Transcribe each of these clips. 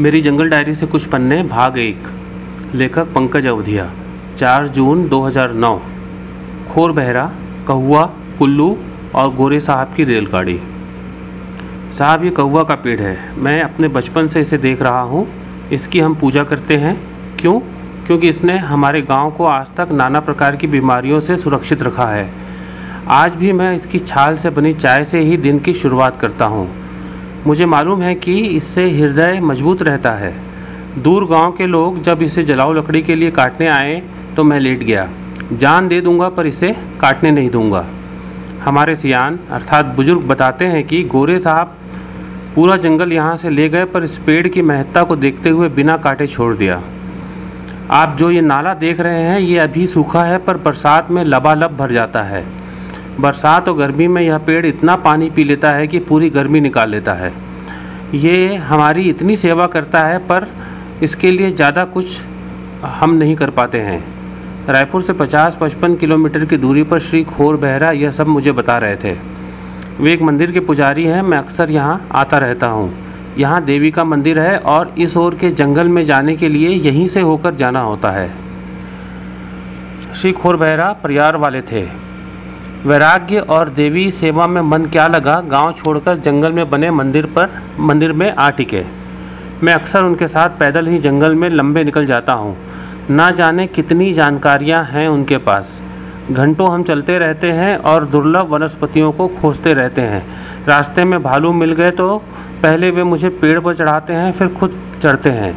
मेरी जंगल डायरी से कुछ पन्ने भाग एक। लेखक पंकज अवधिया 4 जून 2009 खोर बहरा कहुआ कुल्लू और गोरे साहब की रेलगाड़ी। साहब, ये कौवा का पेड़ है। मैं अपने बचपन से इसे देख रहा हूँ। इसकी हम पूजा करते हैं। क्यों? क्योंकि इसने हमारे गाँव को आज तक नाना प्रकार की बीमारियों से सुरक्षित रखा है। आज भी मैं इसकी छाल से बनी चाय से ही दिन की शुरुआत करता हूँ। मुझे मालूम है कि इससे हृदय मज़बूत रहता है। दूर गाँव के लोग जब इसे जलाऊ लकड़ी के लिए काटने आए तो मैं लेट गया। जान दे दूँगा पर इसे काटने नहीं दूँगा। हमारे सियान, अर्थात बुज़ुर्ग, बताते हैं कि गोरे साहब पूरा जंगल यहाँ से ले गए पर इस पेड़ की महत्ता को देखते हुए बिना काटे छोड़ दिया। आप जो ये नाला देख रहे हैं, ये अभी सूखा है पर बरसात में लबालब भर जाता है। बरसात और गर्मी में यह पेड़ इतना पानी पी लेता है कि पूरी गर्मी निकाल लेता है। ये हमारी इतनी सेवा करता है, पर इसके लिए ज़्यादा कुछ हम नहीं कर पाते हैं। रायपुर से 50-55 किलोमीटर की दूरी पर श्री खोर बहरा यह सब मुझे बता रहे थे। वे एक मंदिर के पुजारी हैं, मैं अक्सर यहाँ आता रहता हूँ। यहाँ देवी का मंदिर है और इस ओर के जंगल में जाने के लिए यहीं से होकर जाना होता है। श्री खोर बहरा परिवार वाले थे। वैराग्य और देवी सेवा में मन क्या लगा, गाँव छोड़कर जंगल में बने मंदिर पर, मंदिर में आ टिके। मैं अक्सर उनके साथ पैदल ही जंगल में लंबे निकल जाता हूँ। ना जाने कितनी जानकारियाँ हैं उनके पास। घंटों हम चलते रहते हैं और दुर्लभ वनस्पतियों को खोजते रहते हैं। रास्ते में भालू मिल गए तो पहले वे मुझे पेड़ पर चढ़ाते हैं, फिर खुद चढ़ते हैं।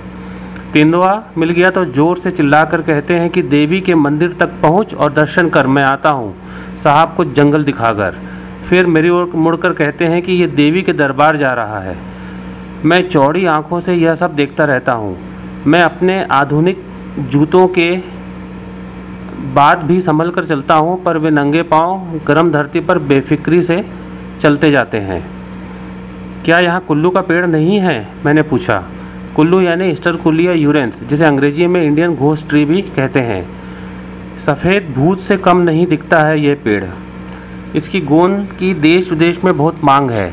तेंदुआ मिल गया तो ज़ोर से चिल्लाकर कहते हैं कि देवी के मंदिर तक पहुँच और दर्शन कर मैं आता हूँ। साहब को जंगल दिखाकर, फिर मेरी ओर मुड़कर कहते हैं कि ये देवी के दरबार जा रहा है। मैं चौड़ी आँखों से यह सब देखता रहता हूँ। मैं अपने आधुनिक जूतों के बाद भी संभल कर चलता हूँ, पर वे नंगे पाँव गर्म धरती पर बेफिक्री से चलते जाते हैं। क्या यहाँ कुल्लू का पेड़ नहीं है? मैंने पूछा। कुल्लू यानी ईस्टर कुलिया यूरेंस जिसे अंग्रेज़ी में इंडियन घोस्ट ट्री भी कहते हैं। सफ़ेद भूत से कम नहीं दिखता है ये पेड़। इसकी गोंद की देश विदेश में बहुत मांग है।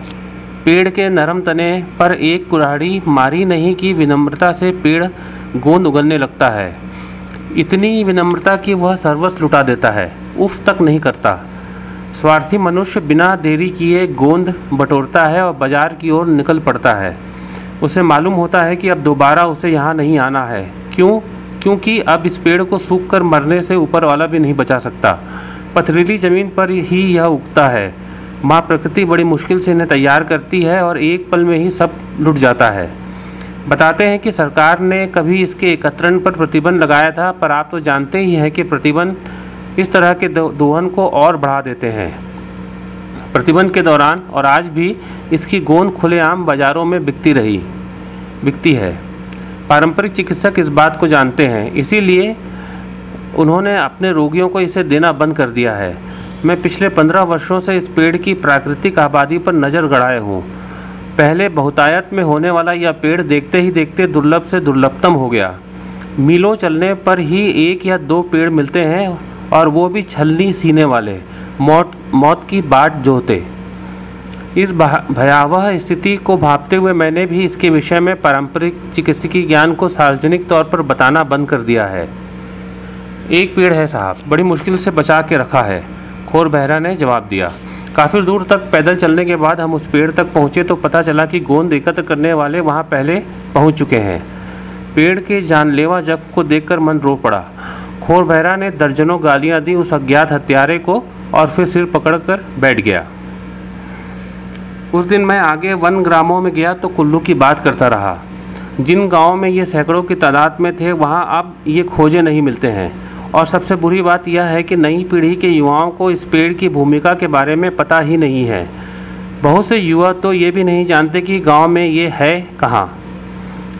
पेड़ के नरम तने पर एक कुराड़ी मारी नहीं की विनम्रता से पेड़ गोंद उगलने लगता है। इतनी विनम्रता कि वह सर्वस्व लुटा देता है, उफ तक नहीं करता। स्वार्थी मनुष्य बिना देरी किए गोंद बटोरता है और बाज़ार की ओर निकल पड़ता है। उसे मालूम होता है कि अब दोबारा उसे यहाँ नहीं आना है। क्यों? क्योंकि अब इस पेड़ को सूख कर मरने से ऊपर वाला भी नहीं बचा सकता। पथरीली ज़मीन पर ही यह उगता है। माँ प्रकृति बड़ी मुश्किल से इन्हें तैयार करती है और एक पल में ही सब लुट जाता है। बताते हैं कि सरकार ने कभी इसके एकत्रण पर प्रतिबंध लगाया था, पर आप तो जानते ही हैं कि प्रतिबंध इस तरह के दोहन को और बढ़ा देते हैं। प्रतिबंध के दौरान और आज भी इसकी गोंद खुलेआम बाज़ारों में बिकती रही, बिकती है। पारंपरिक चिकित्सक इस बात को जानते हैं, इसीलिए उन्होंने अपने रोगियों को इसे देना बंद कर दिया है। मैं पिछले पंद्रह वर्षों से इस पेड़ की प्राकृतिक आबादी पर नज़र गड़ाए हूँ। पहले बहुतायत में होने वाला यह पेड़ देखते ही देखते दुर्लभ से दुर्लभतम हो गया। मीलों चलने पर ही एक या दो पेड़ मिलते हैं और वो भी छलनी सीने वाले, मौत मौत की बाट जोते इस भयावह स्थिति को भापते हुए मैंने भी इसके विषय में पारंपरिक चिकित्सकीय ज्ञान को सार्वजनिक तौर पर बताना बंद कर दिया है। एक पेड़ है साहब, बड़ी मुश्किल से बचा के रखा है, खोर बहरा ने जवाब दिया। काफ़ी दूर तक पैदल चलने के बाद हम उस पेड़ तक पहुँचे तो पता चला कि गोंद एकत्र करने वाले वहाँ पहले पहुँच चुके हैं। पेड़ के जानलेवा जग को देखकर मन रो पड़ा। खोर बहरा ने दर्जनों गालियाँ दी उस अज्ञात हत्यारे को और फिर सिर पकड़कर बैठ गया। उस दिन मैं आगे वन ग्रामों में गया तो कुल्लू की बात करता रहा। जिन गाँव में ये सैकड़ों की तादाद में थे, वहाँ अब ये खोजे नहीं मिलते हैं। और सबसे बुरी बात यह है कि नई पीढ़ी के युवाओं को इस पेड़ की भूमिका के बारे में पता ही नहीं है। बहुत से युवा तो ये भी नहीं जानते कि गाँव में ये है कहाँ।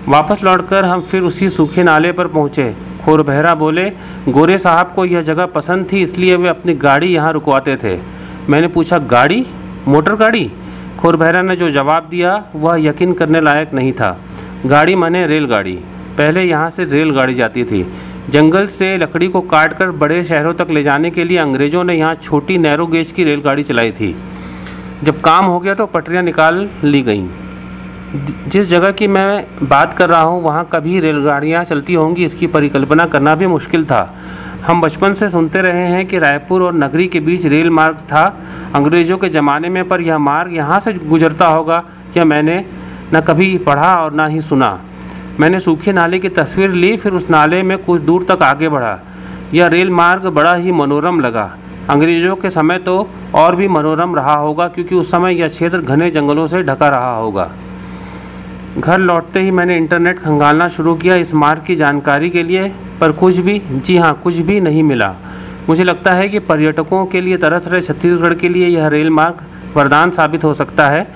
वापस लौटकर हम फिर उसी सूखे नाले पर पहुँचे। खोरबहरा बोले, गोरे साहब को यह जगह पसंद थी, इसलिए वे अपनी गाड़ी यहाँ रुकवाते थे। मैंने पूछा, गाड़ी? मोटर गाड़ी? खुरबहरा ने जो जवाब दिया, वह यकीन करने लायक नहीं था। गाड़ी माने रेलगाड़ी। पहले यहाँ से रेलगाड़ी जाती थी। जंगल से लकड़ी को काट कर बड़े शहरों तक ले जाने के लिए अंग्रेज़ों ने यहाँ छोटी नैरो गेज की रेलगाड़ी चलाई थी। जब काम हो गया तो पटरियाँ निकाल ली गईं। जिस जगह की मैं बात कर रहा हूँ, वहाँ कभी रेलगाड़ियाँ चलती होंगी, इसकी परिकल्पना करना भी मुश्किल था। हम बचपन से सुनते रहे हैं कि रायपुर और नगरी के बीच रेल मार्ग था। अंग्रेज़ों के ज़माने में पर यह मार्ग यहाँ से गुजरता होगा, यह मैंने न कभी पढ़ा और ना ही सुना। मैंने सूखे नाले की तस्वीर ली, फिर उस नाले में कुछ दूर तक आगे बढ़ा। यह रेल मार्ग बड़ा ही मनोरम लगा। अंग्रेज़ों के समय तो और भी मनोरम रहा होगा, क्योंकि उस समय यह क्षेत्र घने जंगलों से ढका रहा होगा। घर लौटते ही मैंने इंटरनेट खंगालना शुरू किया इस मार्ग की जानकारी के लिए, पर कुछ भी, जी हाँ कुछ भी नहीं मिला। मुझे लगता है कि पर्यटकों के लिए तरस रहे छत्तीसगढ़ के लिए यह रेल मार्ग वरदान साबित हो सकता है।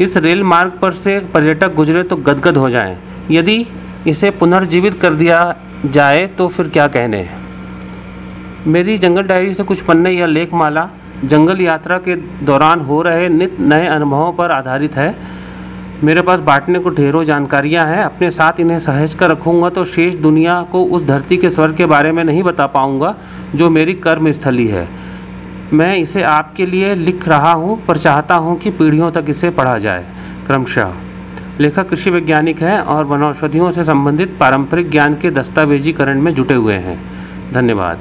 इस रेल मार्ग पर से पर्यटक गुजरे तो गदगद हो जाएँ। यदि इसे पुनर्जीवित कर दिया जाए तो फिर क्या कहने? मेरी जंगल डायरी से कुछ पन्ने या लेखमाला जंगल यात्रा के दौरान हो रहे नित नए अनुभवों पर आधारित है। मेरे पास बांटने को ढेरों जानकारियाँ हैं, अपने साथ इन्हें सहेज कर रखूँगा तो शेष दुनिया को उस धरती के स्वर के बारे में नहीं बता पाऊँगा, जो मेरी कर्म स्थली है। मैं इसे आपके लिए लिख रहा हूँ, पर चाहता हूँ कि पीढ़ियों तक इसे पढ़ा जाए। क्रमशः। लेखक, कृषि वैज्ञानिक हैं और वनौषधियों से संबंधित पारंपरिक ज्ञान के दस्तावेजीकरण में जुटे हुए हैं। धन्यवाद।